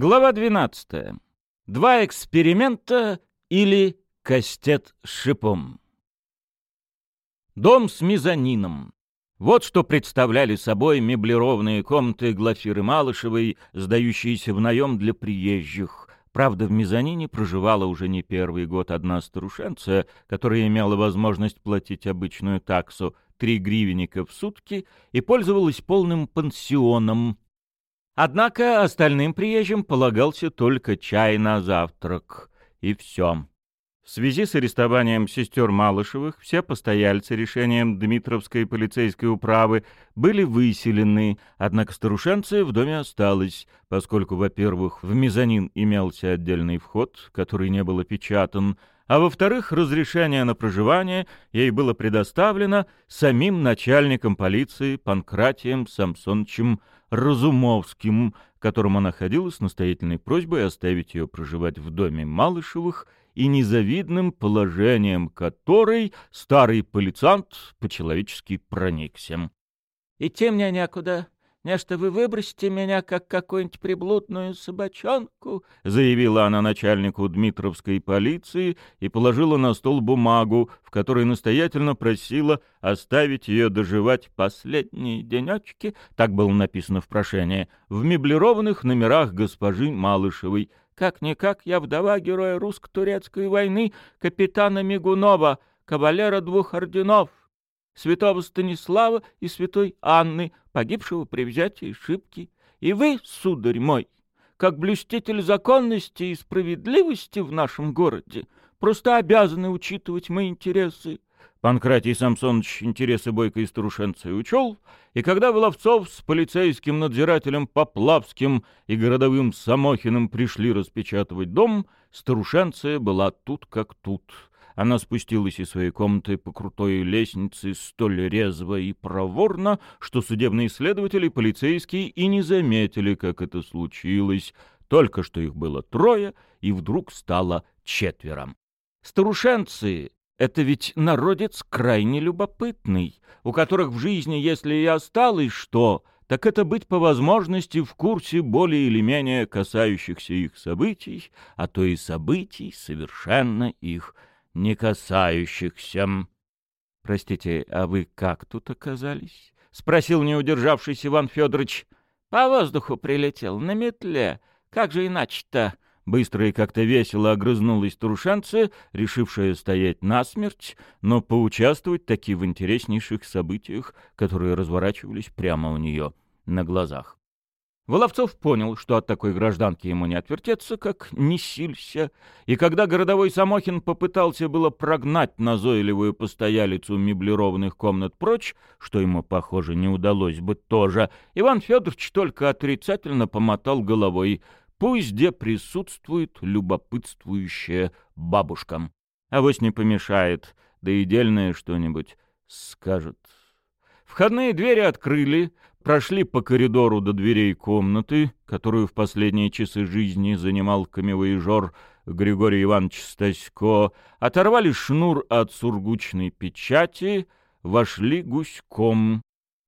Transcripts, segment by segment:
Глава 12. Два эксперимента или кастет с шипом. Дом с мезонином. Вот что представляли собой меблированные комнаты Глафиры Малышевой, сдающиеся в наем для приезжих. Правда, в мезонине проживала уже не первый год одна старушенция, которая имела возможность платить обычную таксу — три гривенника в сутки и пользовалась полным пансионом, Однако остальным приезжим полагался только чай на завтрак. И все. В связи с арестованием сестер Малышевых все постояльцы решением Дмитровской полицейской управы были выселены, однако старушенция в доме осталась, поскольку, во-первых, в мезонин имелся отдельный вход, который не был опечатан, а во-вторых, разрешение на проживание ей было предоставлено самим начальником полиции Панкратием Самсоновичем Разумовским, которому она ходила с настоятельной просьбой оставить ее проживать в доме Малышевых и незавидным положением которой старый полицант по-человечески проникся. «Идти мне некуда», Нечто вы выбросите меня, как какую-нибудь приблудную собачонку, — заявила она начальнику Дмитровской полиции и положила на стол бумагу, в которой настоятельно просила оставить ее доживать последние денечки, так было написано в прошении, в меблированных номерах госпожи Малышевой. Как-никак я вдова героя русско-турецкой войны капитана Мигунова, кавалера двух орденов святого Станислава и святой Анны, погибшего при взятии Шибки. И вы, сударь мой, как блюститель законности и справедливости в нашем городе, просто обязаны учитывать мои интересы. Панкратий Самсонович интересы бойкой старушенцы учел, и когда Воловцов с полицейским надзирателем Поплавским и городовым Самохиным пришли распечатывать дом, старушенция была тут как тут — она спустилась из своей комнаты по крутой лестнице столь резво и проворно, что судебные следователи полицейские и не заметили, как это случилось. Только что их было трое, и вдруг стало четверо. Старушенцы — это ведь народец крайне любопытный, у которых в жизни, если и осталось что, так это быть по возможности в курсе более или менее касающихся их событий, а то и событий, совершенно их не касающихся. — Простите, а вы как тут оказались? — спросил не удержавшийся Иван Федорович. — По воздуху прилетел, на метле. Как же иначе-то? Быстро и как-то весело огрызнулась Трушанца, решившая стоять насмерть, но поучаствовать таки в интереснейших событиях, которые разворачивались прямо у нее на глазах. Воловцов понял, что от такой гражданки ему не отвертеться, как не силься, и когда городовой Самохин попытался было прогнать назойливую постоялицу меблированных комнат прочь, что ему, похоже, не удалось бы тоже, Иван Федорович только отрицательно помотал головой, пусть где присутствует любопытствующая бабушка. Авось не помешает, да и дельное что-нибудь скажет. Входные двери открыли, прошли по коридору до дверей комнаты, которую в последние часы жизни занимал камевоежор Григорий Иванович Стасько, оторвали шнур от сургучной печати, вошли гуськом.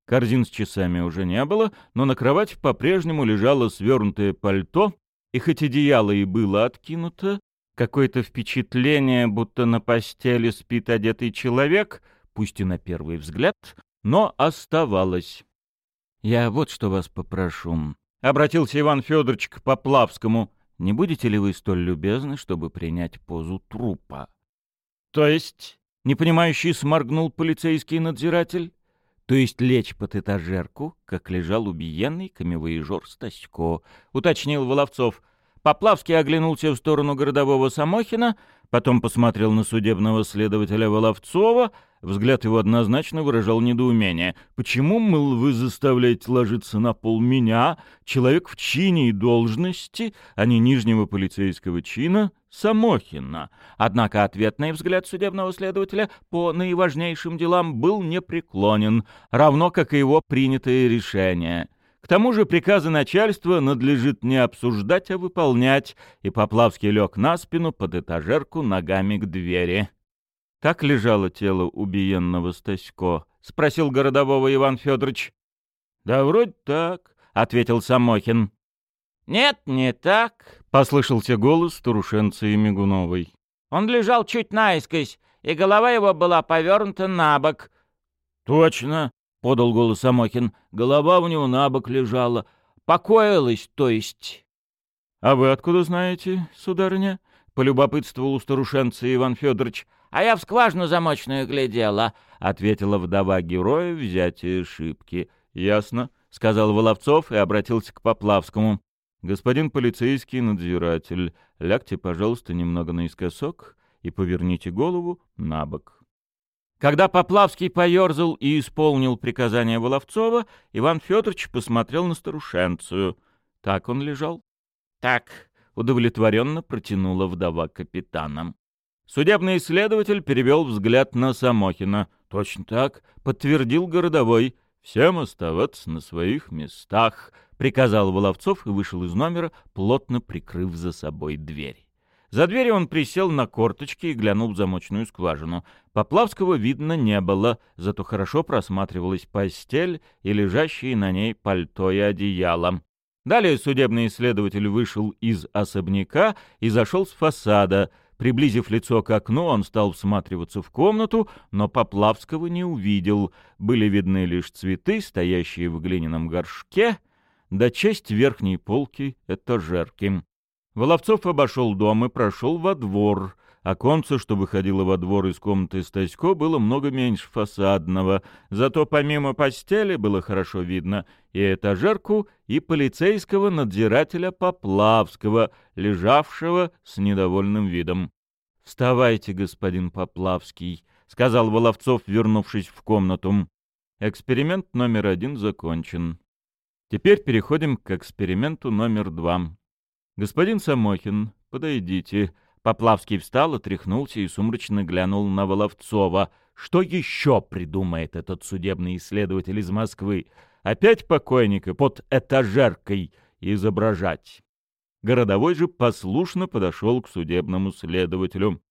Корзин с часами уже не было, но на кровать по-прежнему лежало свернутое пальто, и хоть одеяло и было откинуто, какое-то впечатление, будто на постели спит одетый человек, пусть и на первый взгляд, но оставалось. «Я вот что вас попрошу», — обратился Иван Федорович к Поплавскому. «Не будете ли вы столь любезны, чтобы принять позу трупа?» «То есть?» — непонимающий сморгнул полицейский надзиратель. «То есть лечь под этажерку, как лежал убиенный камевоежор Стасько», — уточнил Воловцов. Поплавский оглянулся в сторону городового Самохина, потом посмотрел на судебного следователя Воловцова — Взгляд его однозначно выражал недоумение. «Почему, мыл, вы заставляете ложиться на пол меня, человек в чине и должности, а не нижнего полицейского чина, Самохина?» Однако ответный взгляд судебного следователя по наиважнейшим делам был непреклонен, равно как и его принятое решение. К тому же приказы начальства надлежит не обсуждать, а выполнять, и Поплавский лег на спину под этажерку ногами к двери. «Как лежало тело убиенного Стасько?» — спросил городового Иван Федорович. «Да вроде так», — ответил Самохин. «Нет, не так», — послышался голос старушенцы и Мигуновой. «Он лежал чуть наискось, и голова его была повернута на бок». «Точно», — подал голос Самохин, — «голова у него на бок лежала. Покоилась, то есть». «А вы откуда знаете, сударыня?» — полюбопытствовал у старушенца Иван Федорович. «А я в скважину замочную глядела», — ответила вдова героя взятие шибки. «Ясно», — сказал Воловцов и обратился к Поплавскому. «Господин полицейский надзиратель, лягте, пожалуйста, немного наискосок и поверните голову на бок». Когда Поплавский поерзал и исполнил приказание Воловцова, Иван Федорович посмотрел на старушенцию. Так он лежал. «Так», — удовлетворенно протянула вдова капитана. Судебный исследователь перевел взгляд на Самохина. «Точно так», — подтвердил городовой. «Всем оставаться на своих местах», — приказал Воловцов и вышел из номера, плотно прикрыв за собой дверь. За дверью он присел на корточки и глянул в замочную скважину. Поплавского видно не было, зато хорошо просматривалась постель и лежащие на ней пальто и одеяло. Далее судебный исследователь вышел из особняка и зашел с фасада. Приблизив лицо к окну, он стал всматриваться в комнату, но Поплавского не увидел. Были видны лишь цветы, стоящие в глиняном горшке, да часть верхней полки этажерки. Воловцов обошел дом и прошел во двор. Оконце, что выходило во двор из комнаты Стасько, было много меньше фасадного, зато помимо постели было хорошо видно и этажерку, и полицейского надзирателя Поплавского, лежавшего с недовольным видом. — Вставайте, господин Поплавский, — сказал Воловцов, вернувшись в комнату. Эксперимент номер один закончен. Теперь переходим к эксперименту номер два. Господин Самохин, подойдите, Поплавский встал, отряхнулся и сумрачно глянул на Воловцова. Что еще придумает этот судебный исследователь из Москвы? Опять покойника под этажеркой изображать? Городовой же послушно подошел к судебному следователю.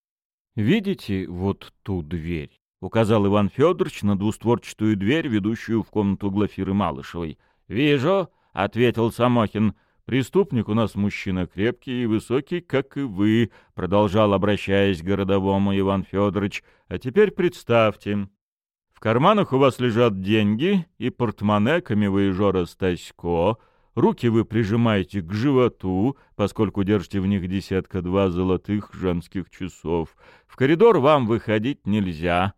«Видите вот ту дверь?» — указал Иван Федорович на двустворчатую дверь, ведущую в комнату Глафиры Малышевой. «Вижу», — ответил Самохин. «Преступник у нас мужчина крепкий и высокий, как и вы», — продолжал, обращаясь к городовому Иван Федорович. «А теперь представьте. В карманах у вас лежат деньги и портмоне камевоежора Стасько. Руки вы прижимаете к животу, поскольку держите в них десятка-два золотых женских часов. В коридор вам выходить нельзя.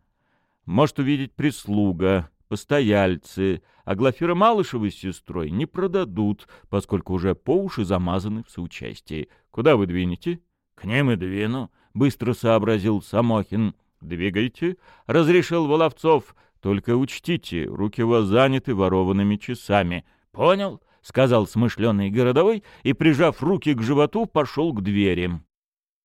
Может увидеть прислуга, постояльцы, а Глафира Малышева с сестрой не продадут, поскольку уже по уши замазаны в соучастии. Куда вы двинете? — К ним и двину, — быстро сообразил Самохин. — Двигайте, — разрешил Воловцов. — Только учтите, руки у вас заняты ворованными часами. — Понял, — сказал смышленый городовой и, прижав руки к животу, пошел к двери.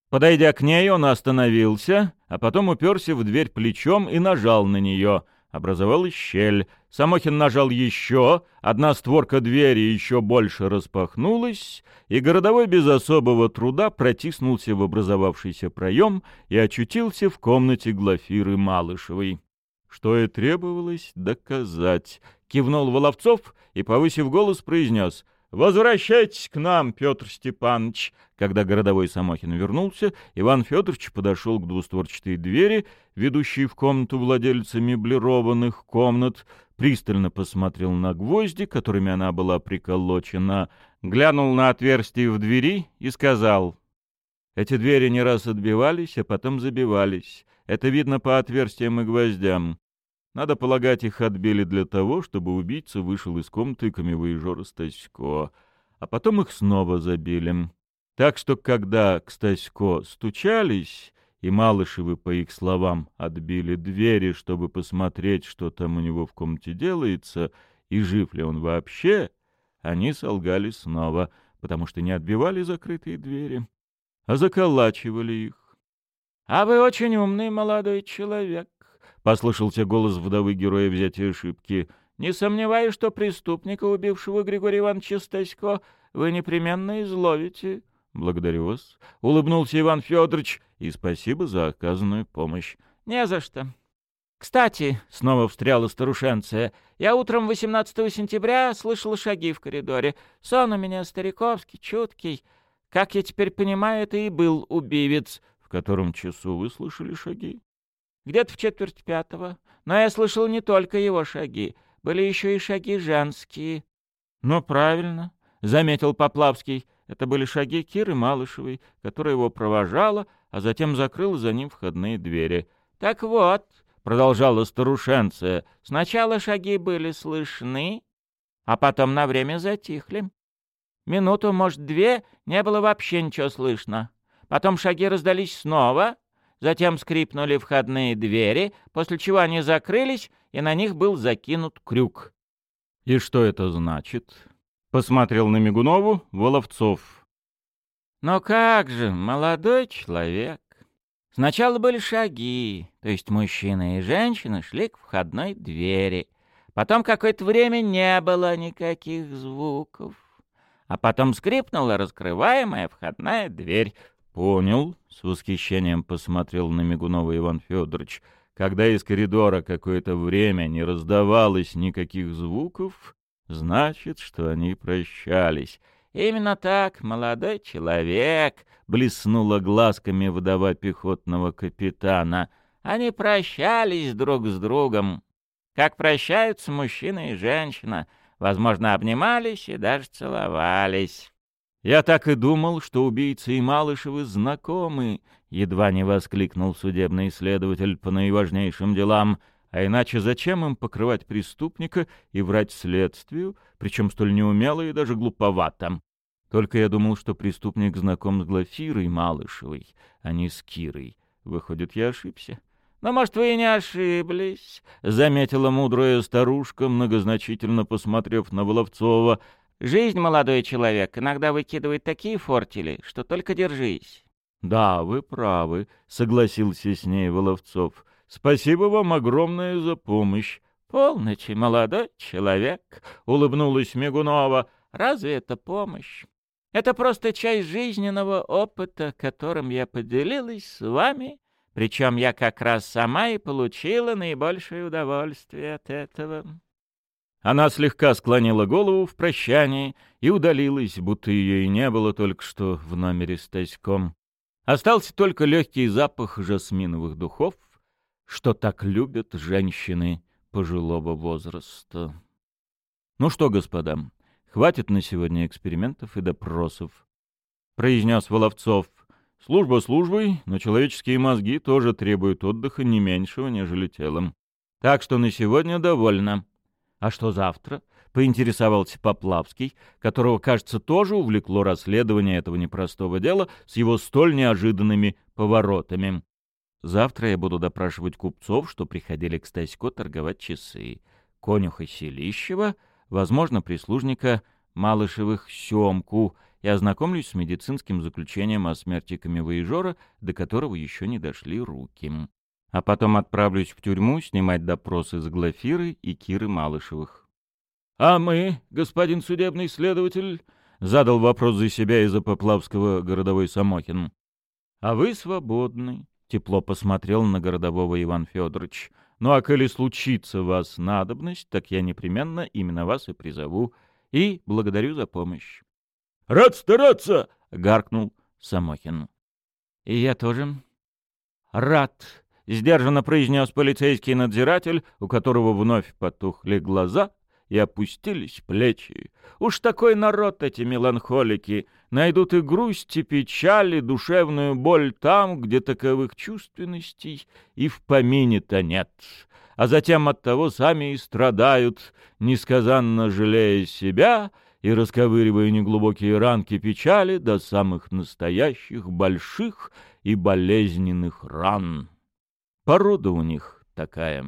Подойдя к ней, он остановился, а потом уперся в дверь плечом и нажал на нее — Образовалась щель. Самохин нажал еще, одна створка двери еще больше распахнулась, и городовой без особого труда протиснулся в образовавшийся проем и очутился в комнате Глафиры Малышевой. Что и требовалось доказать. Кивнул Воловцов и, повысив голос, произнес — «Возвращайтесь к нам, Петр Степанович!» Когда городовой Самохин вернулся, Иван Федорович подошел к двустворчатой двери, ведущей в комнату владельца меблированных комнат, пристально посмотрел на гвозди, которыми она была приколочена, глянул на отверстие в двери и сказал, «Эти двери не раз отбивались, а потом забивались. Это видно по отверстиям и гвоздям. Надо полагать, их отбили для того, чтобы убийца вышел из комнаты камевоежора Стасько, а потом их снова забили. Так что, когда к Стасько стучались, и Малышевы, по их словам, отбили двери, чтобы посмотреть, что там у него в комнате делается, и жив ли он вообще, они солгали снова, потому что не отбивали закрытые двери, а заколачивали их. — А вы очень умный молодой человек, Послышался голос вдовы героя взятия ошибки. «Не сомневаюсь, что преступника, убившего Григория Ивановича Стасько, вы непременно изловите». «Благодарю вас», — улыбнулся Иван Федорович, и спасибо за оказанную помощь. «Не за что. Кстати, — снова встряла старушенция, — Я утром 18 сентября слышал шаги в коридоре. Сон у меня стариковский, чуткий. Как я теперь понимаю, это и был убивец. В котором часу вы слышали шаги? Где-то в четверть пятого. Но я слышал не только его шаги. Были еще и шаги женские. Ну, правильно, — заметил Поплавский. Это были шаги Киры Малышевой, которая его провожала, а затем закрыла за ним входные двери. — Так вот, — продолжала старушенция, — сначала шаги были слышны, а потом на время затихли. Минуту, может, две, не было вообще ничего слышно. Потом шаги раздались снова, затем скрипнули входные двери, после чего они закрылись, и на них был закинут крюк. «И что это значит?» — посмотрел на Мигунову Воловцов. «Но как же, молодой человек!» Сначала были шаги, то есть мужчина и женщина шли к входной двери. Потом какое-то время не было никаких звуков. А потом скрипнула раскрываемая входная дверь. «Понял», — с восхищением посмотрел на Мигунова Иван Федорович. «Когда из коридора какое-то время не раздавалось никаких звуков, значит, что они прощались». «Именно так, молодой человек», — блеснула глазками вдова пехотного капитана. «Они прощались друг с другом, как прощаются мужчина и женщина. Возможно, обнимались и даже целовались». «Я так и думал, что убийцы и Малышевы знакомы», — едва не воскликнул судебный следователь по наиважнейшим делам. «А иначе зачем им покрывать преступника и врать следствию, причем столь неумело и даже глуповато?» Только я думал, что преступник знаком с Глафирой Малышевой, а не с Кирой. Выходит, я ошибся. «Но, может, вы и не ошиблись», — заметила мудрая старушка, многозначительно посмотрев на Воловцова. «Жизнь, молодой человек, иногда выкидывает такие фортили, что только держись». «Да, вы правы», — согласился с ней Воловцов. «Спасибо вам огромное за помощь». «Полночи, молодой человек», — улыбнулась Мигунова. «Разве это помощь? Это просто часть жизненного опыта, которым я поделилась с вами, причем я как раз сама и получила наибольшее удовольствие от этого». Она слегка склонила голову в прощании и удалилась, будто ее и не было только что в номере с Таськом. Остался только легкий запах жасминовых духов, что так любят женщины пожилого возраста. Ну что, господа, Хватит на сегодня экспериментов и допросов. Произнес Воловцов. Служба службой, но человеческие мозги тоже требуют отдыха не меньшего, нежели телом. Так что на сегодня довольно. А что завтра? Поинтересовался Поплавский, которого, кажется, тоже увлекло расследование этого непростого дела с его столь неожиданными поворотами. Завтра я буду допрашивать купцов, что приходили к Стасько торговать часы, конюха Селищева — возможно, прислужника Малышевых Семку, и ознакомлюсь с медицинским заключением о смерти камевоежора, до которого еще не дошли руки. А потом отправлюсь в тюрьму снимать допросы с Глафиры и Киры Малышевых. — А мы, господин судебный следователь, — задал вопрос за себя и за Поплавского городовой Самохин. — А вы свободны, — тепло посмотрел на городового Иван Федорович. Ну а коли случится вас надобность, так я непременно именно вас и призову. И благодарю за помощь. — Рад стараться! — гаркнул Самохин. — И я тоже рад, — сдержанно произнес полицейский надзиратель, у которого вновь потухли глаза и опустились плечи. Уж такой народ эти меланхолики найдут и грусть, и печаль, и душевную боль там, где таковых чувственностей и в помине-то нет. А затем от того сами и страдают, несказанно жалея себя и расковыривая неглубокие ранки печали до самых настоящих больших и болезненных ран. Порода у них такая.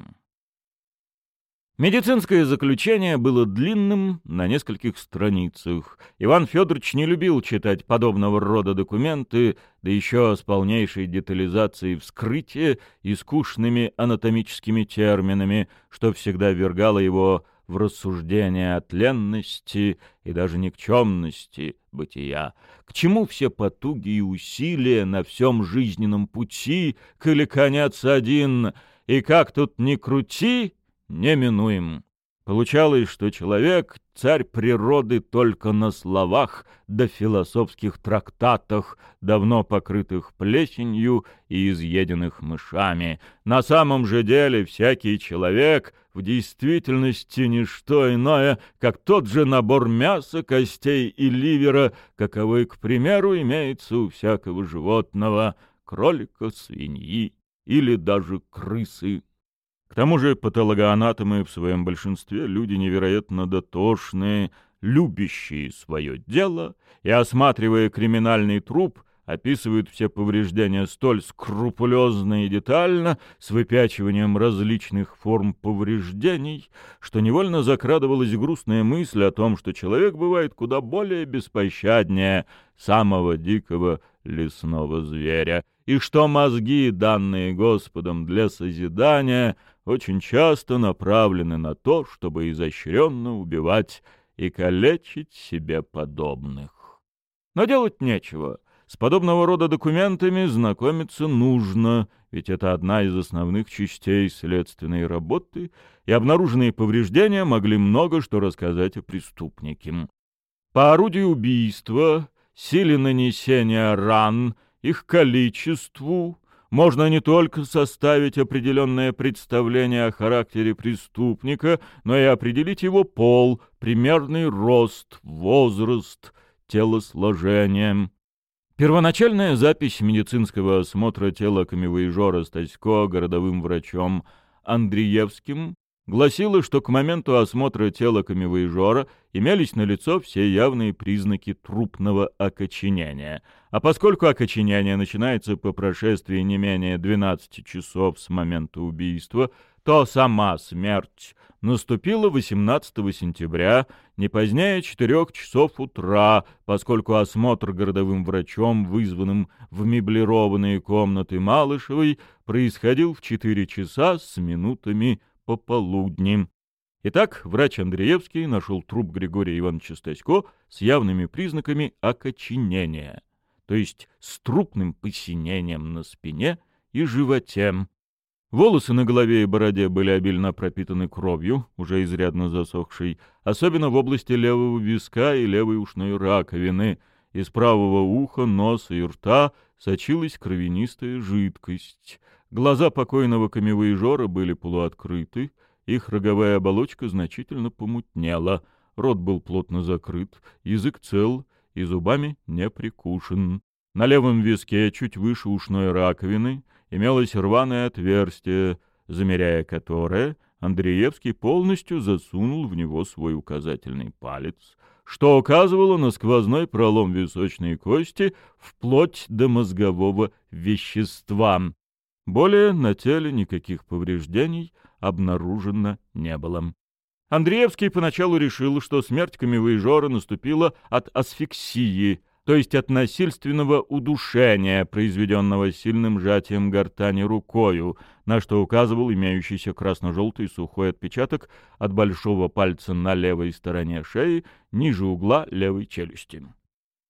Медицинское заключение было длинным, на нескольких страницах. Иван Федорович не любил читать подобного рода документы, да еще с полнейшей детализацией вскрытия и скучными анатомическими терминами, что всегда ввергало его в рассуждение о тленности и даже никчемности бытия. К чему все потуги и усилия на всем жизненном пути, коли конец один, и как тут ни крути, неминуем. Получалось, что человек — царь природы только на словах, да философских трактатах, давно покрытых плесенью и изъеденных мышами. На самом же деле всякий человек в действительности не что иное, как тот же набор мяса, костей и ливера, каковой, к примеру, имеется у всякого животного — кролика, свиньи или даже крысы. К тому же патологоанатомы в своем большинстве люди невероятно дотошные, любящие свое дело, и, осматривая криминальный труп, описывают все повреждения столь скрупулезно и детально, с выпячиванием различных форм повреждений, что невольно закрадывалась грустная мысль о том, что человек бывает куда более беспощаднее самого дикого лесного зверя, и что мозги, данные Господом для созидания, очень часто направлены на то, чтобы изощренно убивать и калечить себе подобных. Но делать нечего. С подобного рода документами знакомиться нужно, ведь это одна из основных частей следственной работы, и обнаруженные повреждения могли много что рассказать о преступнике. По орудию убийства, силе нанесения ран, их количеству, можно не только составить определенное представление о характере преступника, но и определить его пол, примерный рост, возраст, телосложение. Первоначальная запись медицинского осмотра тела камевоежора Стасько городовым врачом Андреевским гласила, что к моменту осмотра тела камевоежора имелись налицо все явные признаки трупного окоченения. А поскольку окоченение начинается по прошествии не менее 12 часов с момента убийства, то сама смерть наступила 18 сентября, не позднее 4 часов утра, поскольку осмотр городовым врачом, вызванным в меблированные комнаты Малышевой, происходил в 4 часа с минутами пополудни. Итак, врач Андреевский нашел труп Григория Ивановича Стасько с явными признаками окоченения, то есть с трупным посинением на спине и животе. Волосы на голове и бороде были обильно пропитаны кровью, уже изрядно засохшей, особенно в области левого виска и левой ушной раковины. Из правого уха, носа и рта сочилась кровянистая жидкость. Глаза покойного камевоежора были полуоткрыты, их роговая оболочка значительно помутнела, рот был плотно закрыт, язык цел и зубами не прикушен. На левом виске, чуть выше ушной раковины, имелось рваное отверстие, замеряя которое, Андреевский полностью засунул в него свой указательный палец, что указывало на сквозной пролом височной кости вплоть до мозгового вещества, более на теле никаких повреждений обнаружено не было. Андреевский поначалу решил, что смерть камевоежора наступила от асфиксии, то есть от насильственного удушения, произведенного сильным сжатием гортани рукою, на что указывал имеющийся красно-желтый сухой отпечаток от большого пальца на левой стороне шеи ниже угла левой челюсти.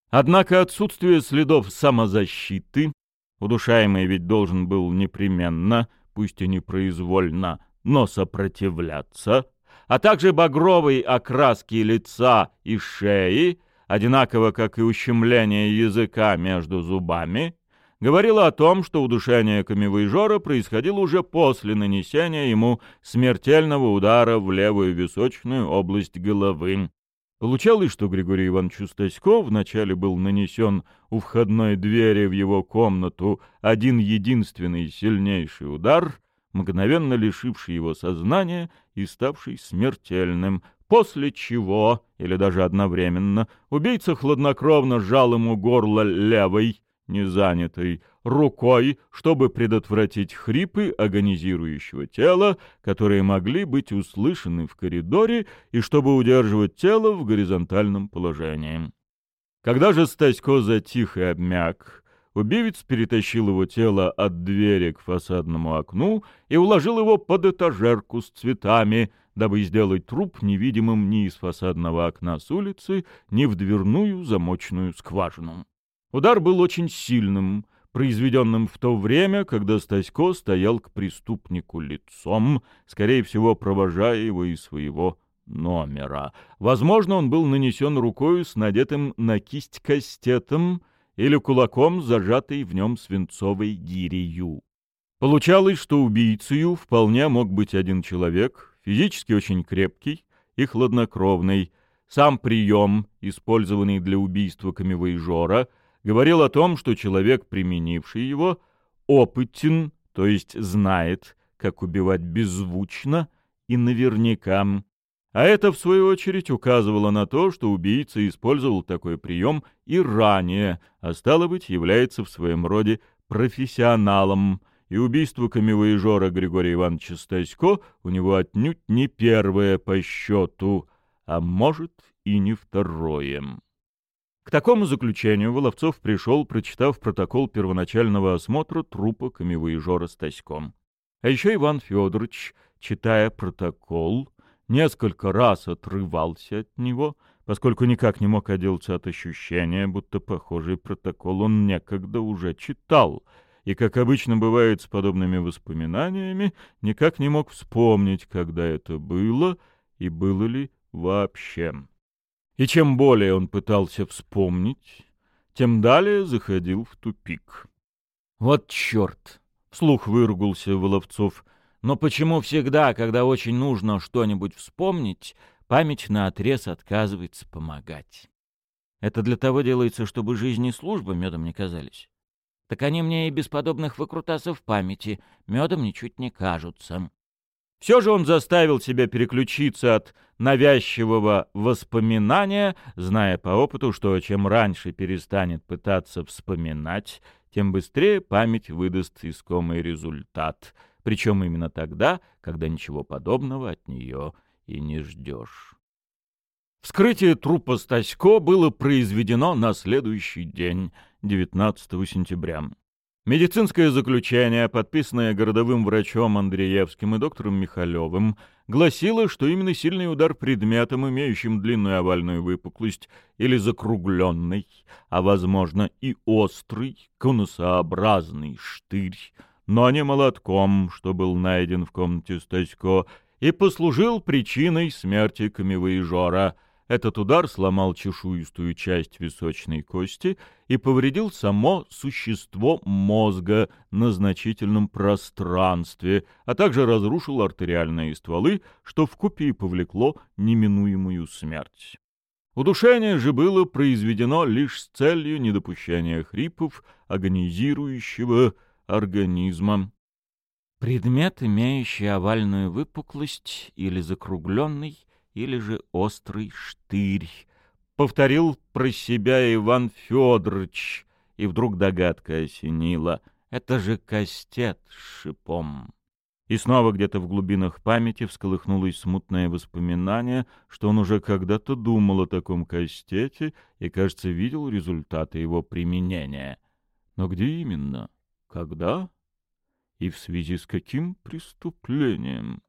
Однако отсутствие следов самозащиты Удушаемый ведь должен был непременно, пусть и непроизвольно, но сопротивляться, а также багровой окраски лица и шеи, одинаково как и ущемление языка между зубами, говорило о том, что удушение камевоежора происходило уже после нанесения ему смертельного удара в левую височную область головы. Получалось, что Григорий Иванович Стасько вначале был нанесен у входной двери в его комнату один единственный сильнейший удар, мгновенно лишивший его сознания и ставший смертельным, после чего, или даже одновременно, убийца хладнокровно сжал ему горло левой, не занятой, рукой, чтобы предотвратить хрипы агонизирующего тела, которые могли быть услышаны в коридоре, и чтобы удерживать тело в горизонтальном положении. Когда же Стасько затих и обмяк, убивец перетащил его тело от двери к фасадному окну и уложил его под этажерку с цветами, дабы сделать труп невидимым ни из фасадного окна с улицы, ни в дверную замочную скважину. Удар был очень сильным, произведенным в то время, когда Стасько стоял к преступнику лицом, скорее всего, провожая его из своего номера. Возможно, он был нанесен рукою с надетым на кисть кастетом или кулаком, зажатой в нем свинцовой гирею. Получалось, что убийцею вполне мог быть один человек, физически очень крепкий и хладнокровный. Сам прием, использованный для убийства камевоежора, говорил о том, что человек, применивший его, опытен, то есть знает, как убивать беззвучно и наверняка. А это, в свою очередь, указывало на то, что убийца использовал такой прием и ранее, а стало быть, является в своем роде профессионалом, и убийство камевоежора Григория Ивановича Стасько у него отнюдь не первое по счету, а может и не второе. К такому заключению Воловцов пришел, прочитав протокол первоначального осмотра трупа камевоежора Стаськом. А еще Иван Федорович, читая протокол, несколько раз отрывался от него, поскольку никак не мог отделаться от ощущения, будто похожий протокол он некогда уже читал — и, как обычно бывает с подобными воспоминаниями, никак не мог вспомнить, когда это было и было ли вообще. И чем более он пытался вспомнить, тем далее заходил в тупик. «Вот черт!» — вслух выругался Воловцов. «Но почему всегда, когда очень нужно что-нибудь вспомнить, память наотрез отказывается помогать? Это для того делается, чтобы жизнь и служба медом не казались. Так они мне и без подобных выкрутасов памяти медом ничуть не кажутся. Все же он заставил себя переключиться от навязчивого воспоминания, зная по опыту, что чем раньше перестанет пытаться вспоминать, тем быстрее память выдаст искомый результат, причем именно тогда, когда ничего подобного от нее и не ждешь. Вскрытие трупа Стасько было произведено на следующий день, 19 сентября. Медицинское заключение, подписанное городовым врачом Андреевским и доктором Михалевым, гласило, что именно сильный удар предметом, имеющим длинную овальную выпуклость или закругленный, а, возможно, и острый, конусообразный штырь, но не молотком, что был найден в комнате Стасько, и послужил причиной смерти камевоежора — этот удар сломал чешуистую часть височной кости и повредил само существо мозга на значительном пространстве, а также разрушил артериальные стволы, что вкупе и повлекло неминуемую смерть. Удушение же было произведено лишь с целью недопущения хрипов агонизирующего организма. Предмет, имеющий овальную выпуклость или закругленный, или же острый штырь. Повторил про себя Иван Федорович, и вдруг догадка осенила. Это же кастет с шипом. И снова где-то в глубинах памяти всколыхнулось смутное воспоминание, что он уже когда-то думал о таком кастете и, кажется, видел результаты его применения. Но где именно? Когда? И в связи с каким преступлением?